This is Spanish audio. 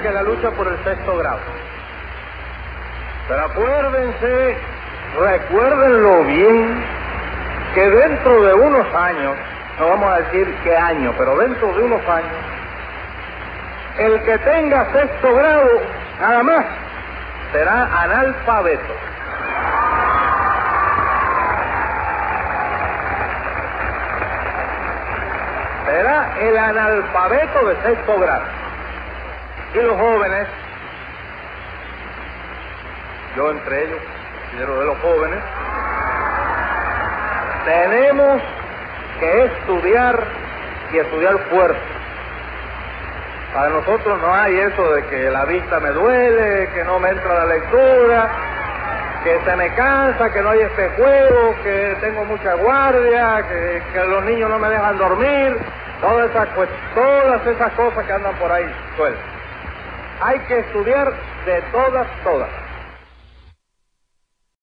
que la lucha por el sexto grado. Pero acuérdense, recuérdenlo bien, que dentro de unos años, no vamos a decir qué año, pero dentro de unos años, el que tenga sexto grado, nada más, será analfabeto. Será el analfabeto de sexto grado. Y los jóvenes, yo entre ellos, considero de los jóvenes, tenemos que estudiar y estudiar fuerte. Para nosotros no hay eso de que la vista me duele, que no me entra la lectura, que se me cansa, que no hay este juego, que tengo mucha guardia, que, los niños no me dejan dormir, todas esas, todas esas cosas que andan por ahí sueltas. Hay que estudiar de todas, todas.